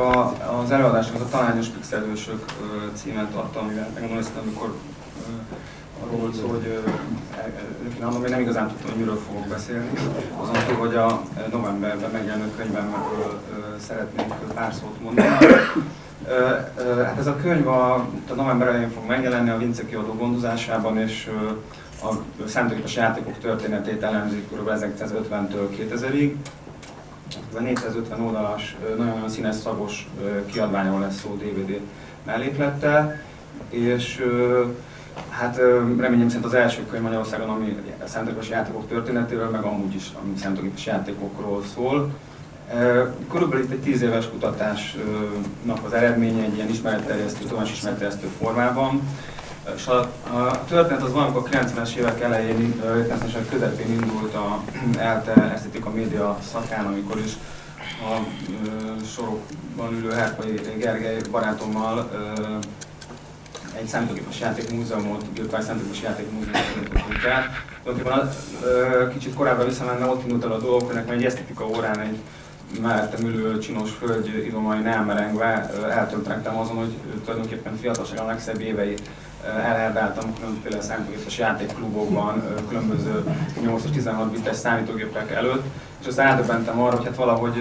A, az előadásnak a talányos pixelősök címet adtam, amivel megmondom ezt, amikor arról volt szó, hogy uh, még nem igazán tudtam, hogy miről fogok beszélni. Azon túl, hogy a novemberben megjelenő könyvemről szeretnék pár szót mondani. Hát ez a könyv a, a november elején fog megjelenni a Vince kiadó gondozásában, és a számítógépes játékok történetét elemzik kb. 1950-től 2000-ig. Ez a 450 oldalas, nagyon színes szagos kiadványról lesz szó DVD melléklettel, és hát reményem szerint az első könyv Magyarországon, ami a számítógépes játékok történetéről, meg amúgy is, ami számítógépes játékokról szól. Körülbelül itt egy tíz éves kutatásnak az eredménye egy ilyen ismeretterjesztő, tudományos ismeretterjesztő formában. És a, a történet az valamikor 90-es évek elején, 90-es évek közepén indult a ELTE esztetika média szakán, amikor is a ö, sorokban ülő Herpai Gergely barátommal egy számítógépes játékmúzeumot, virtuális számítógépes játékmúzeumot nyitottunk el. Tulajdonképpen kicsit korábban visszamenne, ott indult el a dolog, hogy nekem egy esztetika órán egy mellettem ülő csinos hölgy idomai elmerengve eltöntentem azon, hogy tulajdonképpen fiatalságom legszebb éveit elherdáltam különböző számítógépes játékklubokban, különböző 8 16 bites számítógépek előtt, és aztán átdöbbentem arra, hogy hát valahogy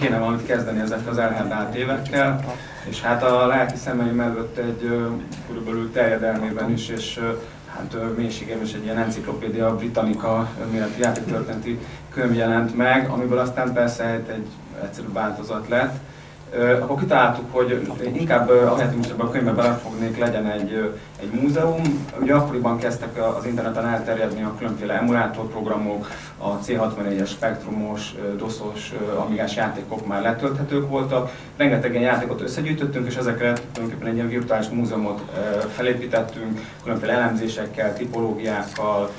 kéne valamit kezdeni ezekkel az elherdált évekkel, és hát a lelki szemeim előtt egy körülbelül terjedelmében is, és hát mélységem is egy ilyen enciklopédia britannica méretű játéktörténeti könyv jelent meg, amiből aztán persze egy egyszerű változat lett akkor kitaláltuk, hogy inkább ahelyett, hogy a könyvbe belefognék, legyen egy, egy múzeum. Ugye akkoriban kezdtek az interneten elterjedni a különféle emulátorprogramok, a C64-es, spektrumos, doszos, amigás játékok már letölthetők voltak. Rengeteg ilyen játékot összegyűjtöttünk, és ezeket tulajdonképpen egy ilyen virtuális múzeumot felépítettünk, különféle elemzésekkel, tipológiákkal,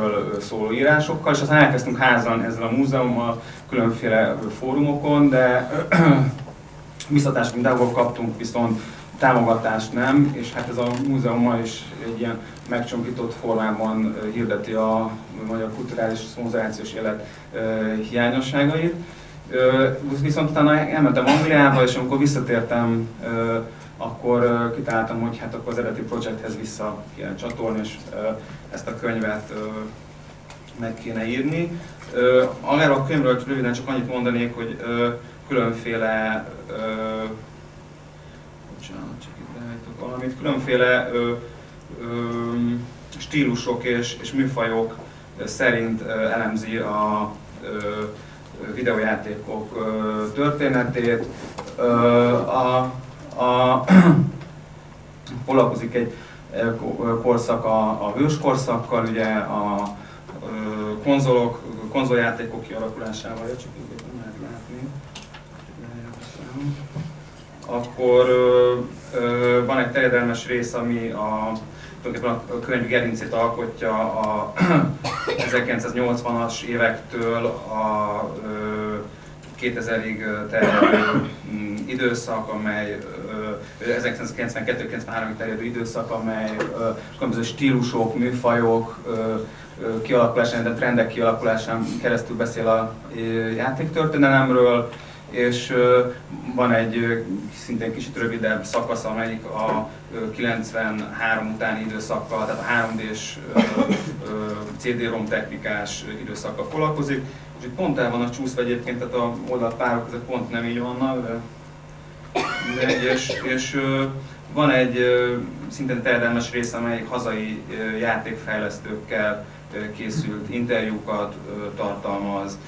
cégekről szóló írásokkal, és aztán elkezdtünk házan ezzel a múzeummal, különféle fórumokon, de biztatást mindenhol kaptunk, viszont támogatást nem, és hát ez a múzeum ma is egy ilyen megcsonkított formában hirdeti a magyar kulturális szociációs élet hiányosságait. Viszont utána elmentem Angliába, és amikor visszatértem akkor kitaláltam, hogy hát akkor az eredeti projekthez vissza kéne csatolni, és ezt a könyvet meg kéne írni. Arra a könyvről röviden csak annyit mondanék, hogy különféle bocsánat, csak itt valamit, különféle stílusok és, és műfajok szerint elemzi a videójátékok történetét. A a, foglalkozik egy korszak a, a hőskorszakkal, ugye a, konzolok, konzoljátékok kialakulásával, csak így nem lehet látni. Akkor ö, ö, van egy terjedelmes rész, ami a, tulajdonképpen a könyv gerincét alkotja a 1980-as évektől a 2000-ig terjedő mm, időszak, amely 1992-93-ig terjedő időszak, amely különböző stílusok, műfajok kialakulásán, de trendek kialakulásán keresztül beszél a játéktörténelemről, és van egy szintén kicsit rövidebb szakasz, amelyik a 93 utáni időszakkal, tehát a 3D-s CD-ROM technikás időszakkal foglalkozik, és itt pont el van csúszva egyébként, tehát a oldalpárok között pont nem így vannak, de és, és van egy szintén terjedelmes rész, amelyik hazai játékfejlesztőkkel készült interjúkat tartalmaz,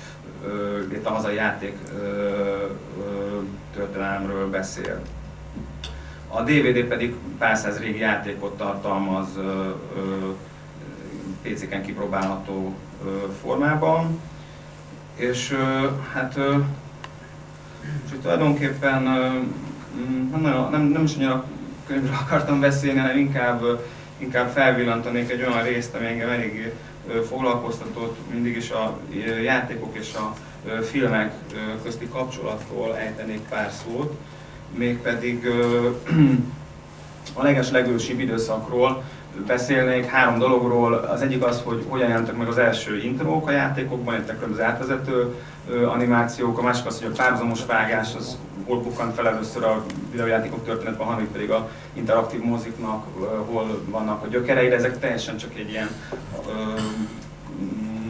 itt a hazai játék történelemről beszél. A DVD pedig pár száz régi játékot tartalmaz PC-ken kipróbálható formában. És hát és tulajdonképpen mm, nem, nagyon, nem, nem is annyira könyvről akartam beszélni, hanem inkább, inkább felvillantanék egy olyan részt, ami engem elég foglalkoztatott, mindig is a játékok és a filmek közti kapcsolatról ejtenék pár szót, mégpedig a leges legősibb időszakról, beszélnék három dologról. Az egyik az, hogy hogyan jelentek meg az első intrók a játékokban, illetve az átvezető animációk. A másik az, hogy a párhuzamos vágás az hol bukkant fel először a videójátékok történetben, hanem pedig a interaktív moziknak, hol vannak a gyökerei, de ezek teljesen csak egy ilyen mm,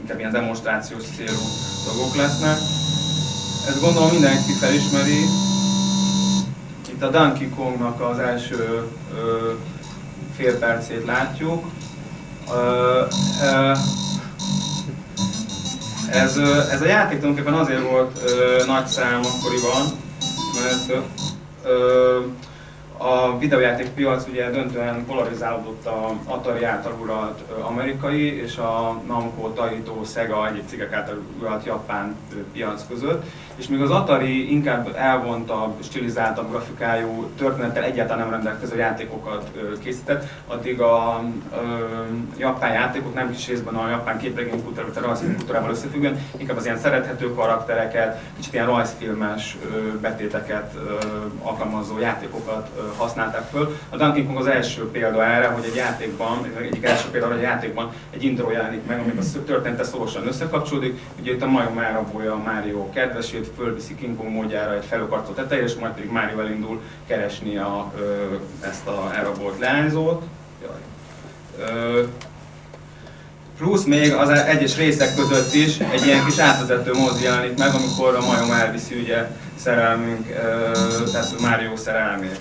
inkább ilyen demonstrációs célú dolgok lesznek. Ezt gondolom mindenki felismeri. Itt a Donkey Kongnak az első ö, fél percét látjuk. Ez, ez a játék tulajdonképpen azért volt nagy szám akkoriban, mert a videójáték piac ugye döntően polarizálódott a Atari által uralt amerikai és a Namco, Taito, Sega egyéb cégek által uralt japán piac között. És még az Atari inkább elvontabb, stilizáltabb grafikájú, történettel egyáltalán nem rendelkező játékokat készített, addig a ö, japán játékok nem kis részben a japán képregény kultúrával, a rajzfilm kultúrával összefüggően, inkább az ilyen szerethető karaktereket, kicsit ilyen rajzfilmes betéteket alkalmazó játékokat használták föl. A Donkey Kong az első példa erre, hogy egy játékban, egyik első példa, hogy egy játékban egy intro jelenik meg, amikor a története szorosan összekapcsolódik. Ugye itt a majom elrabolja a Mario kedvesét, fölviszi King Kong módjára egy felökarcó tetejére, és majd pedig Mario elindul keresni a, ezt a elrabolt leányzót. plusz még az egyes részek között is egy ilyen kis átvezető mozi jelenik meg, amikor a majom elviszi ugye szerelmünk, tehát Mario szerelmét.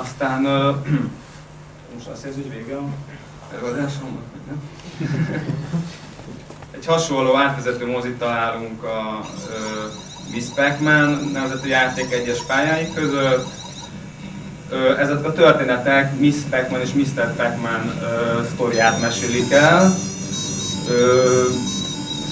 Aztán most azt hiszem, hogy vége a előadásomnak, nem? Egy hasonló átvezető mozit találunk a Miss Pac-Man nevezetű játék egyes pályái között. Ezek a történetek Miss Pac-Man és Mr. Pac-Man sztoriát mesélik el.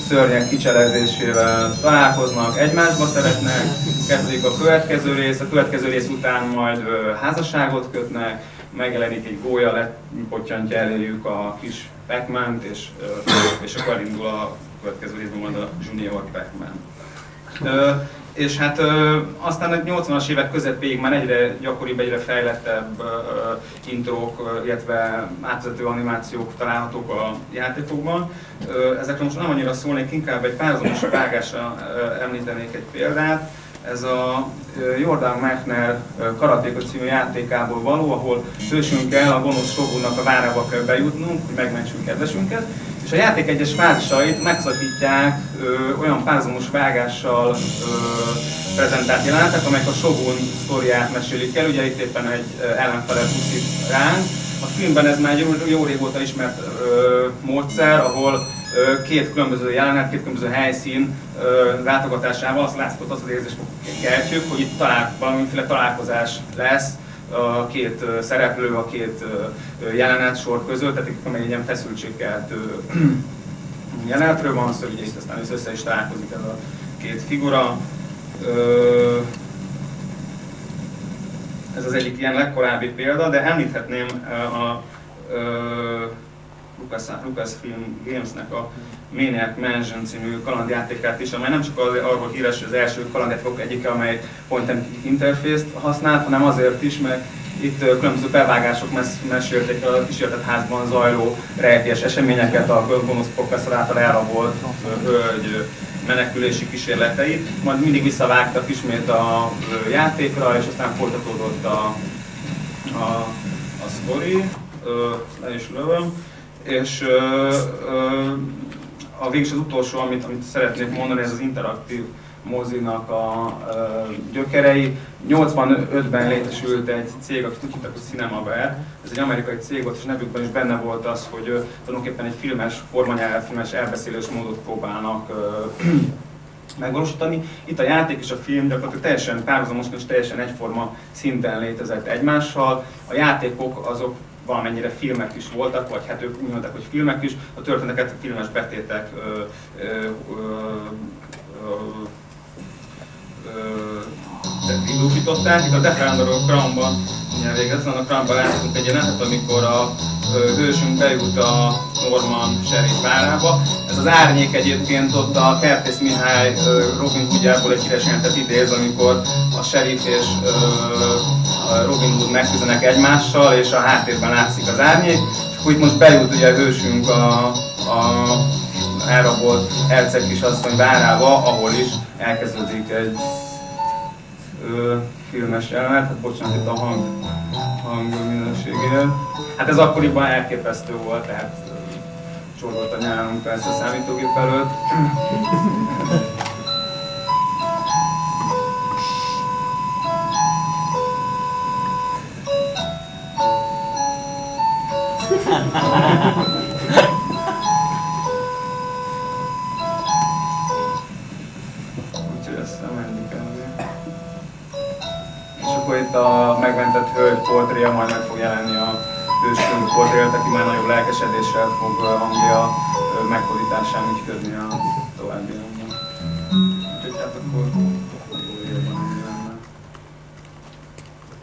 Szörnyek kicselezésével találkoznak, egymásba szeretnek, kezdődik a következő rész, a következő rész után majd házasságot kötnek, megjelenik egy gólya, lepottyantja eléjük a kis pac és, és akkor indul a következő részben majd a Junior Pac-Man és hát ö, aztán a 80-as évek közepéig már egyre gyakoribb, egyre fejlettebb ö, intrók, illetve átvezető animációk találhatók a játékokban. Ö, ezekről most nem annyira szólnék, inkább egy párhuzamos vágásra említenék egy példát. Ez a Jordan Mechner Karatéka című játékából való, ahol hősünkkel a gonosz Shogunnak a várába kell bejutnunk, hogy megmentsünk kedvesünket a játék egyes fázisait megszakítják ö, olyan párhuzamos vágással ö, prezentált jelenetek, amelyek a Shogun sztoriát mesélik el, ugye itt éppen egy ellenfele puszít ránk. A filmben ez már jó, jó régóta ismert ö, módszer, ahol ö, két különböző jelenet, két különböző helyszín ö, látogatásával azt látszott az az érzést hogy itt talál, valamiféle találkozás lesz, a két szereplő, a két jelenet sor között, tehát itt egy ilyen feszültségkeltő jelenetről van szó, ugye itt aztán össze is találkozik ez a két figura. Ez az egyik ilyen legkorábbi példa, de említhetném a Lucas, Lucasfilm Gamesnek a Maniac Mansion című kalandjátékát is, amely nem csak arról híres, hogy az első kalandjátékok egyike, amely point and interfészt használt, hanem azért is, mert itt különböző bevágások mes mesélték a kísérletett házban zajló rejtélyes eseményeket, a gonosz professzor által elrabolt hölgy menekülési kísérleteit, majd mindig visszavágtak ismét a játékra, és aztán folytatódott a, a, a sztori, le is lövöm, és ö, ö, a végül az utolsó, amit, amit szeretnék mondani, ez az interaktív mozinak a ö, gyökerei. 85-ben létesült egy cég, akit úgy hívták, hogy Cinemaware. Ez egy amerikai cég volt, és nevükben is benne volt az, hogy ö, tulajdonképpen egy filmes, formanyelv, filmes elbeszélés módot próbálnak ö, megvalósítani. Itt a játék és a film gyakorlatilag teljesen párhuzamosan és teljesen egyforma szinten létezett egymással. A játékok azok valamennyire filmek is voltak, vagy hát ők úgy mondták, hogy filmek is, a történeteket filmes betétek ö, ö, indúsították. Itt a Defender Crown-ban, ugye végezzen a Crown-ban láthatunk egy jelenetet, amikor a ö, hősünk bejut a Norman Sheriff várába. Ez az árnyék egyébként ott a Kertész Mihály Robin Hoodjából egy híres idéz, amikor a Sheriff és Robin Hood megküzdenek egymással, és a háttérben látszik az árnyék. És akkor itt most bejut ugye hősünk a, a elrabolt herceg kisasszony várába, ahol is elkezdődik egy ö, filmes jelenet, hát bocsánat itt a hang, hang minőségéért. Hát ez akkoriban elképesztő volt, tehát csorgott a nyálunk persze a számítógép előtt. Úgyhogy aztán menni kell. És akkor itt a megmentett hölgy portréja majd meg fog jelenni a hősünk portréját, aki már nagyobb lelkesedéssel fog Anglia meghódításán ügyködni a